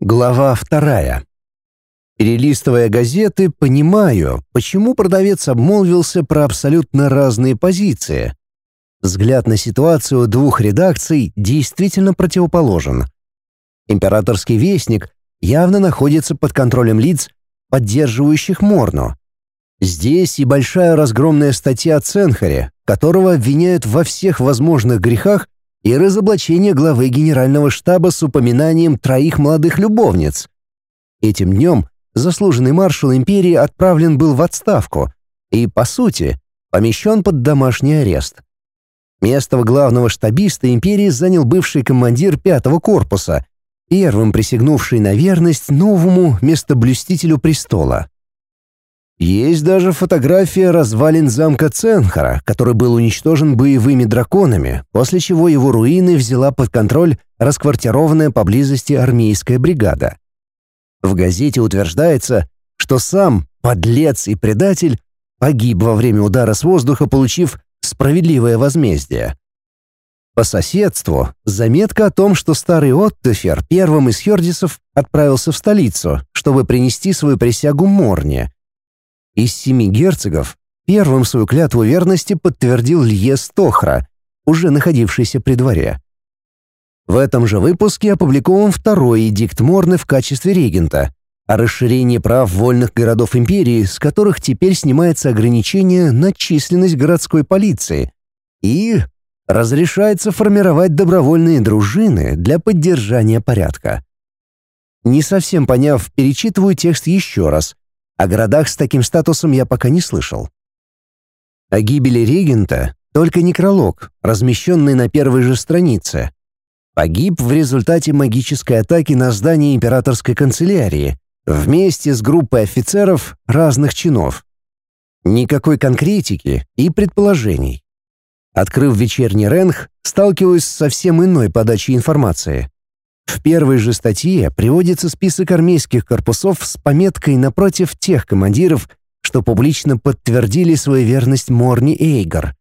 Глава вторая. Перелистывая газеты, понимаю, почему продавец обмолвился про абсолютно разные позиции. Взгляд на ситуацию двух редакций действительно противоположен. Императорский вестник явно находится под контролем лиц, поддерживающих Морну. Здесь и большая разгромная статья о Ценхаре, которого обвиняют во всех возможных грехах и разоблачение главы генерального штаба с упоминанием троих молодых любовниц. Этим днем заслуженный маршал империи отправлен был в отставку и, по сути, помещен под домашний арест. Место главного штабиста империи занял бывший командир пятого корпуса, первым присягнувший на верность новому местоблюстителю престола. Есть даже фотография развалин замка Ценхара, который был уничтожен боевыми драконами, после чего его руины взяла под контроль расквартированная поблизости армейская бригада. В газете утверждается, что сам подлец и предатель погиб во время удара с воздуха, получив справедливое возмездие. По соседству заметка о том, что старый Оттефер первым из Хердисов отправился в столицу, чтобы принести свою присягу Морне — из семи герцогов первым свою клятву верности подтвердил Лье Стохра, уже находившийся при дворе. В этом же выпуске опубликован второй эдикт Морны в качестве регента о расширении прав вольных городов империи, с которых теперь снимается ограничение на численность городской полиции, и разрешается формировать добровольные дружины для поддержания порядка. Не совсем поняв, перечитываю текст еще раз, о городах с таким статусом я пока не слышал. О гибели регента только некролог, размещенный на первой же странице. Погиб в результате магической атаки на здание императорской канцелярии вместе с группой офицеров разных чинов. Никакой конкретики и предположений. Открыв вечерний ренг, сталкиваюсь с совсем иной подачей информации. В первой же статье приводится список армейских корпусов с пометкой напротив тех командиров, что публично подтвердили свою верность Морни Эйгор.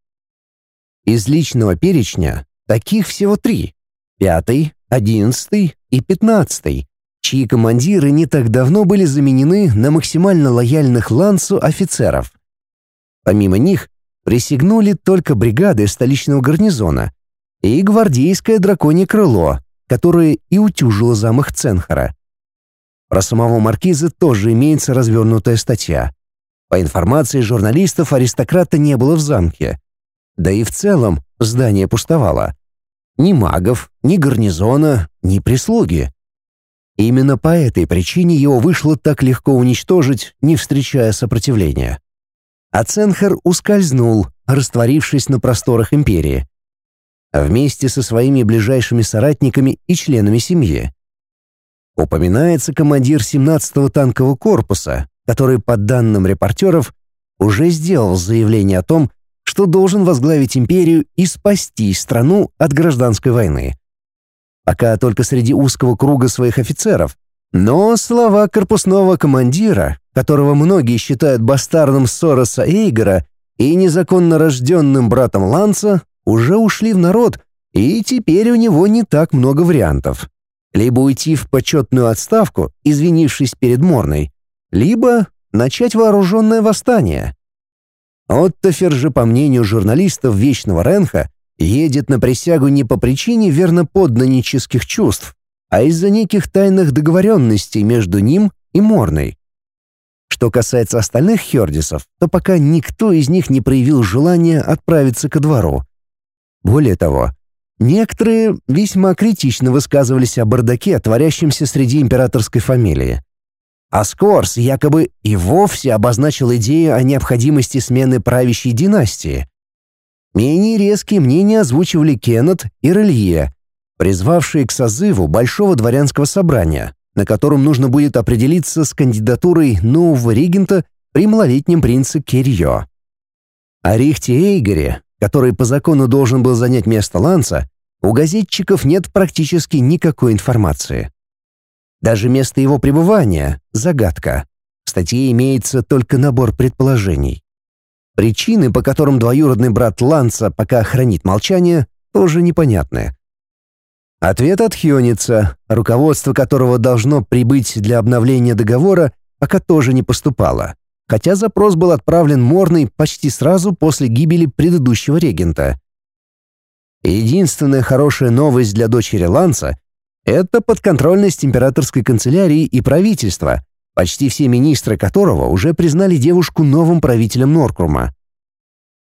Из личного перечня таких всего три — пятый, одиннадцатый и пятнадцатый, чьи командиры не так давно были заменены на максимально лояльных Лансу офицеров. Помимо них присягнули только бригады столичного гарнизона и гвардейское драконье крыло, которое и утюжило замах Ценхара. Про самого маркиза тоже имеется развернутая статья. По информации журналистов, аристократа не было в замке. Да и в целом здание пустовало. Ни магов, ни гарнизона, ни прислуги. Именно по этой причине его вышло так легко уничтожить, не встречая сопротивления. А Ценхар ускользнул, растворившись на просторах империи вместе со своими ближайшими соратниками и членами семьи. Упоминается командир 17-го танкового корпуса, который, по данным репортеров, уже сделал заявление о том, что должен возглавить империю и спасти страну от гражданской войны. Пока только среди узкого круга своих офицеров, но слова корпусного командира, которого многие считают бастардом Сороса Эйгора и незаконно рожденным братом Ланса, уже ушли в народ, и теперь у него не так много вариантов. Либо уйти в почетную отставку, извинившись перед Морной, либо начать вооруженное восстание. Оттофер же, по мнению журналистов Вечного Ренха, едет на присягу не по причине верноподданнических чувств, а из-за неких тайных договоренностей между ним и Морной. Что касается остальных Хердисов, то пока никто из них не проявил желания отправиться ко двору, более того, некоторые весьма критично высказывались о бардаке, творящемся среди императорской фамилии. Аскорс якобы и вовсе обозначил идею о необходимости смены правящей династии. Менее резкие мнения озвучивали Кеннет и Релье, призвавшие к созыву Большого дворянского собрания, на котором нужно будет определиться с кандидатурой нового регента при малолетнем принце Кирьо. О Рихте Эйгере который по закону должен был занять место Ланса, у газетчиков нет практически никакой информации. Даже место его пребывания — загадка. В статье имеется только набор предположений. Причины, по которым двоюродный брат Ланса пока хранит молчание, тоже непонятны. Ответ от Хёница, руководство которого должно прибыть для обновления договора, пока тоже не поступало, хотя запрос был отправлен Морной почти сразу после гибели предыдущего регента. Единственная хорошая новость для дочери Ланса — это подконтрольность императорской канцелярии и правительства, почти все министры которого уже признали девушку новым правителем Норкрума.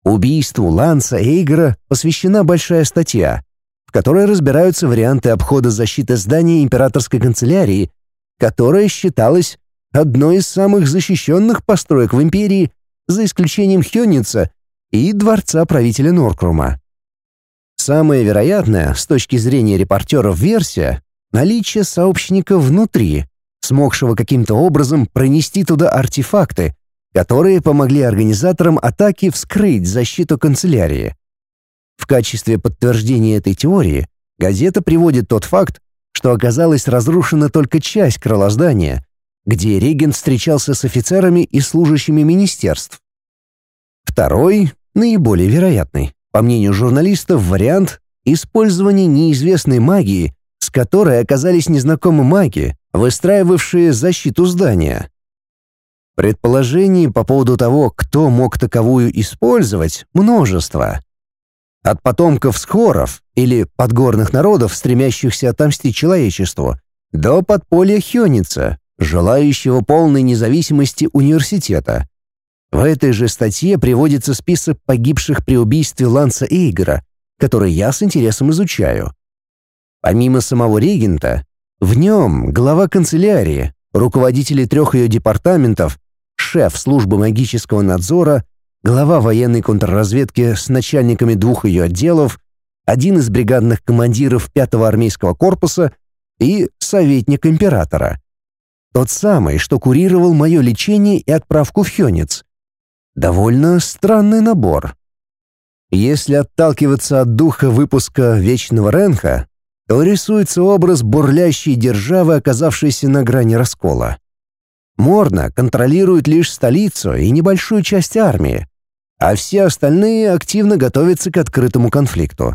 Убийству Ланса Эйгора посвящена большая статья, в которой разбираются варианты обхода защиты здания императорской канцелярии, которая считалась одной из самых защищенных построек в империи, за исключением Хённица и дворца правителя Норкрума. Самая вероятная с точки зрения репортеров версия — наличие сообщника внутри, смогшего каким-то образом пронести туда артефакты, которые помогли организаторам атаки вскрыть защиту канцелярии. В качестве подтверждения этой теории газета приводит тот факт, что оказалась разрушена только часть крыла здания, где регент встречался с офицерами и служащими министерств. Второй, наиболее вероятный, по мнению журналистов, вариант — использования неизвестной магии, с которой оказались незнакомы маги, выстраивавшие защиту здания. Предположений по поводу того, кто мог таковую использовать, множество. От потомков схоров или подгорных народов, стремящихся отомстить человечеству, до подполья Хёница, желающего полной независимости университета. В этой же статье приводится список погибших при убийстве Ланса Эйгера, который я с интересом изучаю. Помимо самого регента, в нем глава канцелярии, руководители трех ее департаментов, шеф службы магического надзора, глава военной контрразведки с начальниками двух ее отделов, один из бригадных командиров пятого армейского корпуса и советник императора. Тот самый, что курировал мое лечение и отправку в Хёнец. Довольно странный набор. Если отталкиваться от духа выпуска «Вечного Ренха», то рисуется образ бурлящей державы, оказавшейся на грани раскола. Морна контролирует лишь столицу и небольшую часть армии, а все остальные активно готовятся к открытому конфликту.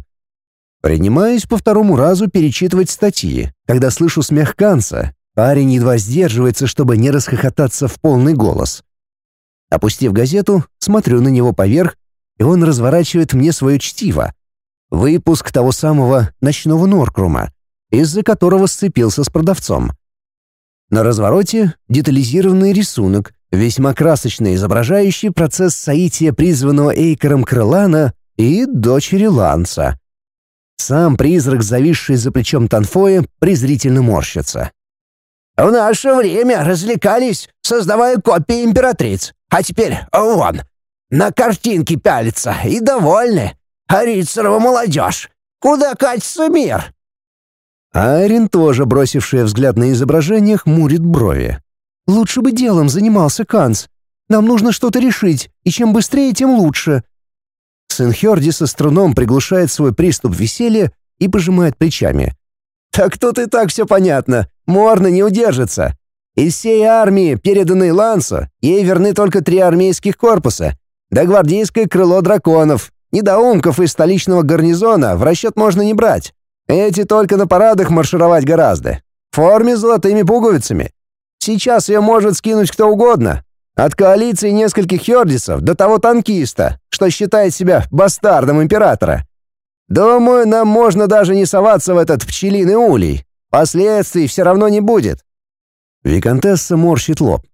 Принимаюсь по второму разу перечитывать статьи, когда слышу смех Канца, Парень едва сдерживается, чтобы не расхохотаться в полный голос. Опустив газету, смотрю на него поверх, и он разворачивает мне свое чтиво. Выпуск того самого «Ночного Норкрума», из-за которого сцепился с продавцом. На развороте детализированный рисунок, весьма красочно изображающий процесс соития призванного Эйкером Крылана и дочери Ланса. Сам призрак, зависший за плечом Танфоя, презрительно морщится. В наше время развлекались, создавая копии императриц. А теперь вон, на картинки пялятся и довольны. А молодежь. Куда катится мир?» Айрин, тоже бросившая взгляд на изображение, хмурит брови. «Лучше бы делом занимался Канц. Нам нужно что-то решить, и чем быстрее, тем лучше». Сенхерди со струном приглушает свой приступ веселья и пожимает плечами. «Так тут и так все понятно. Морна не удержится. Из всей армии, переданной Лансу, ей верны только три армейских корпуса, да гвардейское крыло драконов. Недоумков из столичного гарнизона в расчет можно не брать. Эти только на парадах маршировать гораздо. В форме с золотыми пуговицами. Сейчас ее может скинуть кто угодно. От коалиции нескольких хердисов до того танкиста, что считает себя бастардом императора. Думаю, нам можно даже не соваться в этот пчелиный улей. Последствий все равно не будет». Викантесса морщит лоб.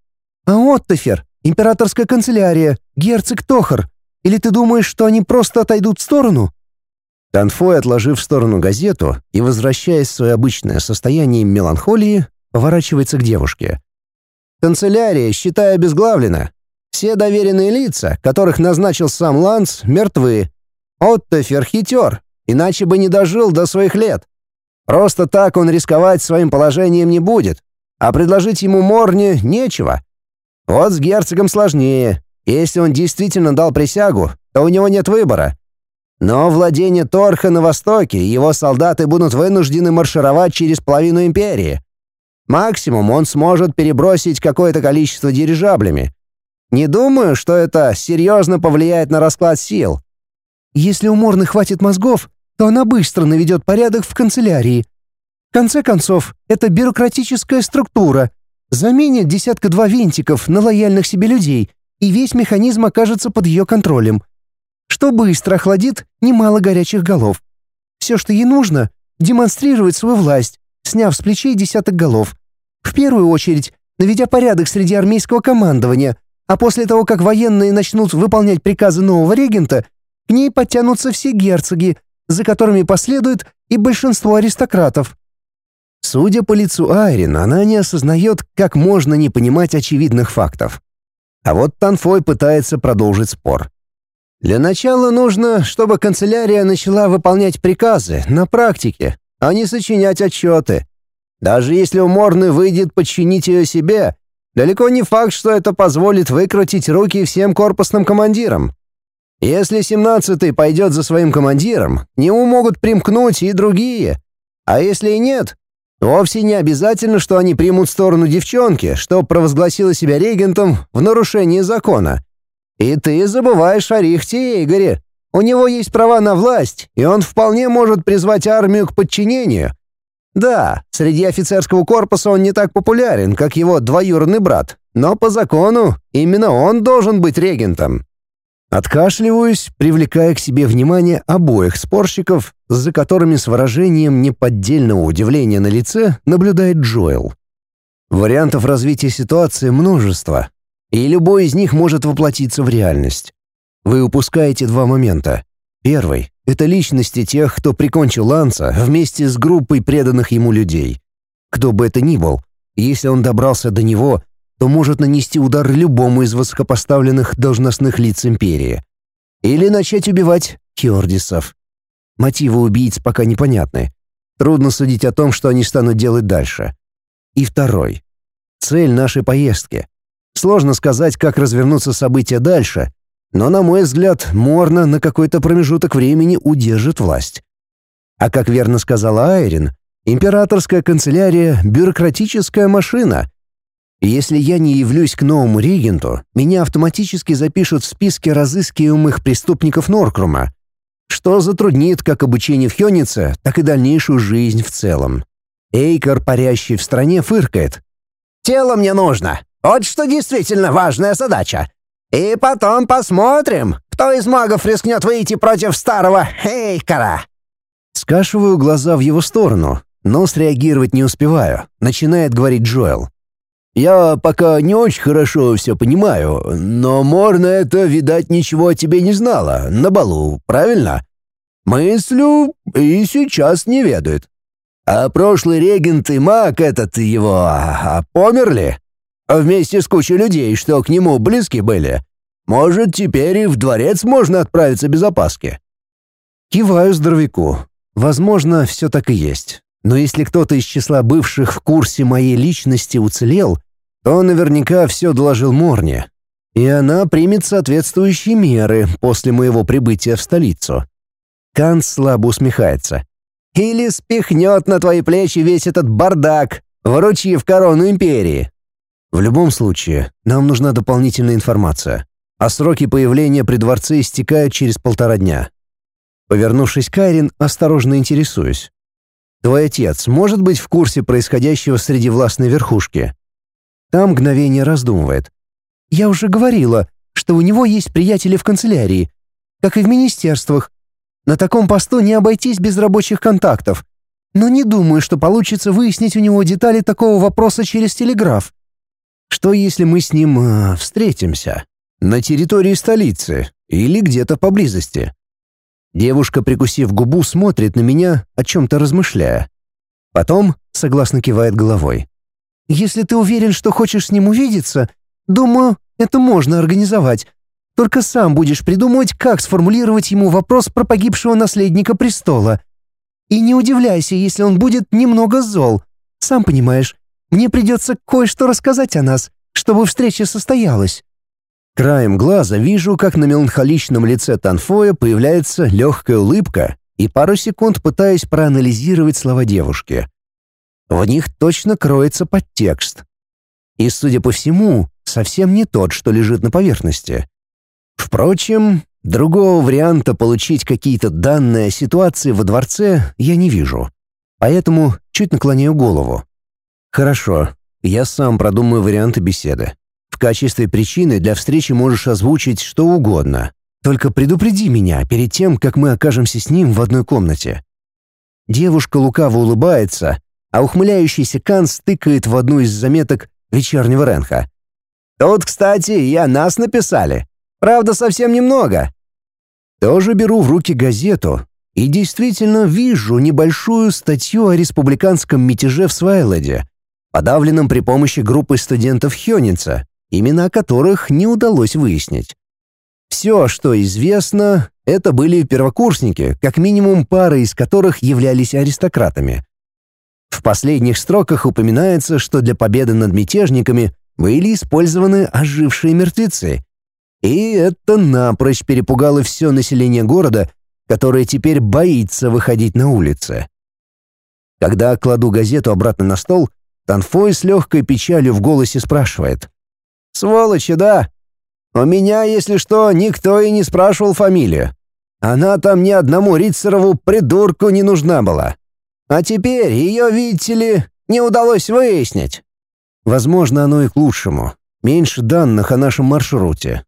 «А Оттофер, императорская канцелярия, герцог Тохар. Или ты думаешь, что они просто отойдут в сторону?» Танфой, отложив в сторону газету и возвращаясь в свое обычное состояние меланхолии, поворачивается к девушке. «Канцелярия, считай, обезглавлена. Все доверенные лица, которых назначил сам Ланс, мертвы. Оттофер хитер, иначе бы не дожил до своих лет. Просто так он рисковать своим положением не будет, а предложить ему Морне нечего. Вот с герцогом сложнее. Если он действительно дал присягу, то у него нет выбора. Но владение Торха на востоке, его солдаты будут вынуждены маршировать через половину империи. Максимум он сможет перебросить какое-то количество дирижаблями. Не думаю, что это серьезно повлияет на расклад сил. Если у Морны хватит мозгов, то она быстро наведет порядок в канцелярии. В конце концов, это бюрократическая структура. Заменит десятка-два винтиков на лояльных себе людей, и весь механизм окажется под ее контролем. Что быстро охладит немало горячих голов. Все, что ей нужно — демонстрировать свою власть, сняв с плечей десяток голов. В первую очередь, наведя порядок среди армейского командования, а после того, как военные начнут выполнять приказы нового регента, к ней подтянутся все герцоги, за которыми последует и большинство аристократов. Судя по лицу Айрин, она не осознает, как можно не понимать очевидных фактов. А вот Танфой пытается продолжить спор. Для начала нужно, чтобы канцелярия начала выполнять приказы на практике, а не сочинять отчеты. Даже если у Морны выйдет подчинить ее себе, далеко не факт, что это позволит выкрутить руки всем корпусным командирам. Если семнадцатый пойдет за своим командиром, к нему могут примкнуть и другие. А если и нет, вовсе не обязательно, что они примут сторону девчонки, что провозгласила себя регентом в нарушении закона. И ты забываешь о Рихте Игоре. У него есть права на власть, и он вполне может призвать армию к подчинению. Да, среди офицерского корпуса он не так популярен, как его двоюродный брат, но по закону именно он должен быть регентом. Откашливаюсь, привлекая к себе внимание обоих спорщиков, за которыми с выражением неподдельного удивления на лице наблюдает Джоэл. Вариантов развития ситуации множество, и любой из них может воплотиться в реальность. Вы упускаете два момента. Первый — это личности тех, кто прикончил Ланса вместе с группой преданных ему людей. Кто бы это ни был, если он добрался до него, то может нанести удар любому из высокопоставленных должностных лиц империи. Или начать убивать Хёрдисов. Мотивы убийц пока непонятны. Трудно судить о том, что они станут делать дальше. И второй. Цель нашей поездки. Сложно сказать, как развернутся события дальше, но, на мой взгляд, Морна на какой-то промежуток времени удержит власть. А как верно сказала Айрин, императорская канцелярия — бюрократическая машина, если я не явлюсь к новому регенту, меня автоматически запишут в списке разыскиваемых преступников Норкрума, что затруднит как обучение в Хёнице, так и дальнейшую жизнь в целом. Эйкор, парящий в стране, фыркает. «Тело мне нужно. Вот что действительно важная задача. И потом посмотрим, кто из магов рискнет выйти против старого Эйкора». Скашиваю глаза в его сторону, но среагировать не успеваю. Начинает говорить Джоэл. Я пока не очень хорошо все понимаю, но Морна это, видать, ничего о тебе не знала, на балу, правильно? Мыслю и сейчас не ведает. А прошлый регент и маг этот его а, померли? Вместе с кучей людей, что к нему близки были. Может, теперь и в дворец можно отправиться без опаски?» Киваю здоровяку. Возможно, все так и есть. Но если кто-то из числа бывших в курсе моей личности уцелел, то наверняка все доложил Морне, и она примет соответствующие меры после моего прибытия в столицу. Канц слабо усмехается. «Или спихнет на твои плечи весь этот бардак, вручив корону империи». В любом случае, нам нужна дополнительная информация, а сроки появления при дворце истекают через полтора дня. Повернувшись к Айрин, осторожно интересуюсь. «Твой отец может быть в курсе происходящего среди властной верхушки?» Там мгновение раздумывает. «Я уже говорила, что у него есть приятели в канцелярии, как и в министерствах. На таком посту не обойтись без рабочих контактов. Но не думаю, что получится выяснить у него детали такого вопроса через телеграф. Что если мы с ним э, встретимся? На территории столицы или где-то поблизости?» Девушка, прикусив губу, смотрит на меня, о чем-то размышляя. Потом согласно кивает головой. Если ты уверен, что хочешь с ним увидеться, думаю, это можно организовать. Только сам будешь придумывать, как сформулировать ему вопрос про погибшего наследника престола. И не удивляйся, если он будет немного зол. Сам понимаешь, мне придется кое-что рассказать о нас, чтобы встреча состоялась». Краем глаза вижу, как на меланхоличном лице Танфоя появляется легкая улыбка, и пару секунд пытаюсь проанализировать слова девушки. В них точно кроется подтекст. И, судя по всему, совсем не тот, что лежит на поверхности. Впрочем, Другого варианта получить какие-то данные о ситуации во дворце я не вижу. Поэтому чуть наклоняю голову. Хорошо, я сам продумаю варианты беседы. В качестве причины для встречи можешь озвучить что угодно. Только предупреди меня перед тем, как мы окажемся с ним в одной комнате. Девушка лукаво улыбается, а ухмыляющийся Кан стыкает в одну из заметок вечернего Ренха. «Тут, кстати, и о нас написали. Правда, совсем немного». Тоже беру в руки газету и действительно вижу небольшую статью о республиканском мятеже в Свайладе, подавленном при помощи группы студентов Хёнинца, имена которых не удалось выяснить. Все, что известно, это были первокурсники, как минимум пара из которых являлись аристократами. В последних строках упоминается, что для победы над мятежниками были использованы ожившие мертвецы. И это напрочь перепугало все население города, которое теперь боится выходить на улицы. Когда кладу газету обратно на стол, Танфой с легкой печалью в голосе спрашивает. «Сволочи, да? У меня, если что, никто и не спрашивал фамилию. Она там ни одному Рицерову придурку не нужна была. А теперь ее, видите ли, не удалось выяснить. Возможно, оно и к лучшему. Меньше данных о нашем маршруте.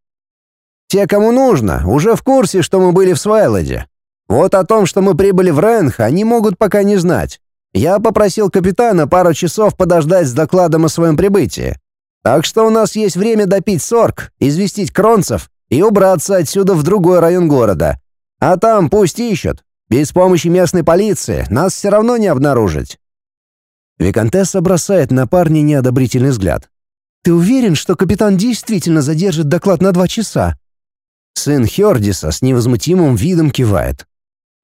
Те, кому нужно, уже в курсе, что мы были в Свайладе. Вот о том, что мы прибыли в Ренх, они могут пока не знать. Я попросил капитана пару часов подождать с докладом о своем прибытии. Так что у нас есть время допить сорг, известить кронцев и убраться отсюда в другой район города. А там пусть ищут. Без помощи местной полиции нас все равно не обнаружить». Викантесса бросает на парня неодобрительный взгляд. «Ты уверен, что капитан действительно задержит доклад на два часа?» Сын Хердиса с невозмутимым видом кивает.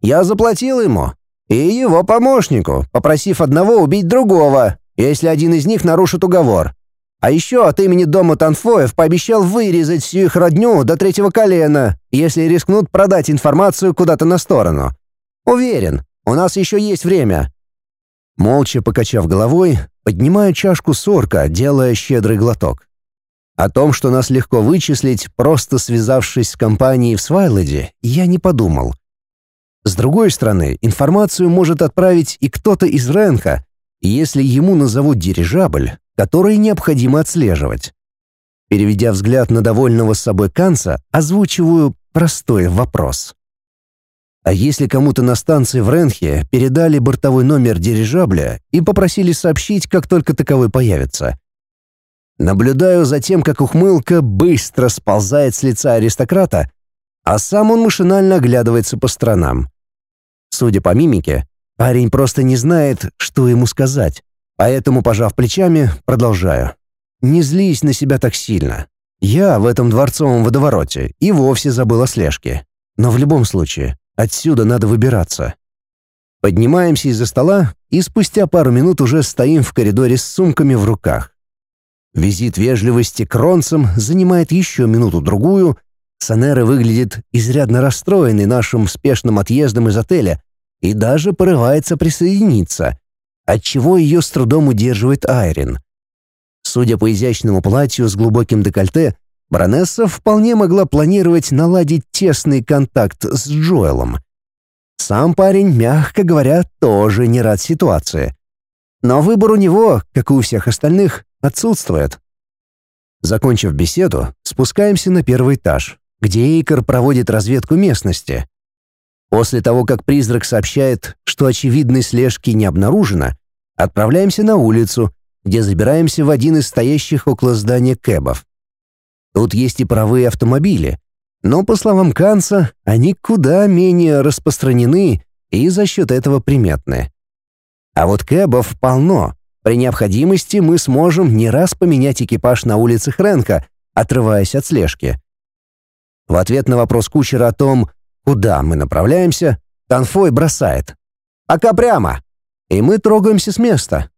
«Я заплатил ему. И его помощнику, попросив одного убить другого, если один из них нарушит уговор. А еще от имени дома Танфоев пообещал вырезать всю их родню до третьего колена, если рискнут продать информацию куда-то на сторону. Уверен, у нас еще есть время». Молча покачав головой, поднимаю чашку сорка, делая щедрый глоток. О том, что нас легко вычислить, просто связавшись с компанией в Свайладе, я не подумал. С другой стороны, информацию может отправить и кто-то из Ренха, если ему назовут дирижабль, который необходимо отслеживать. Переведя взгляд на довольного с собой Канца, озвучиваю простой вопрос. А если кому-то на станции в Ренхе передали бортовой номер дирижабля и попросили сообщить, как только таковой появится? Наблюдаю за тем, как ухмылка быстро сползает с лица аристократа, а сам он машинально оглядывается по сторонам. Судя по мимике, парень просто не знает, что ему сказать. Поэтому, пожав плечами, продолжаю. Не злись на себя так сильно. Я в этом дворцовом водовороте и вовсе забыл о слежке. Но в любом случае, отсюда надо выбираться. Поднимаемся из-за стола и спустя пару минут уже стоим в коридоре с сумками в руках. Визит вежливости к Ронцам занимает еще минуту-другую. Санера выглядит изрядно расстроенной нашим спешным отъездом из отеля и даже порывается присоединиться, отчего ее с трудом удерживает Айрин. Судя по изящному платью с глубоким декольте, баронесса вполне могла планировать наладить тесный контакт с Джоэлом. Сам парень, мягко говоря, тоже не рад ситуации. Но выбор у него, как и у всех остальных, отсутствует. Закончив беседу, спускаемся на первый этаж, где Эйкер проводит разведку местности. После того, как призрак сообщает, что очевидной слежки не обнаружено, отправляемся на улицу, где забираемся в один из стоящих около здания кэбов. Тут есть и правые автомобили, но, по словам Канца, они куда менее распространены и за счет этого приметны. А вот кэбов полно. При необходимости мы сможем не раз поменять экипаж на улицах Ренка, отрываясь от слежки. В ответ на вопрос кучера о том, куда мы направляемся, Танфой бросает. «Пока прямо!» И мы трогаемся с места.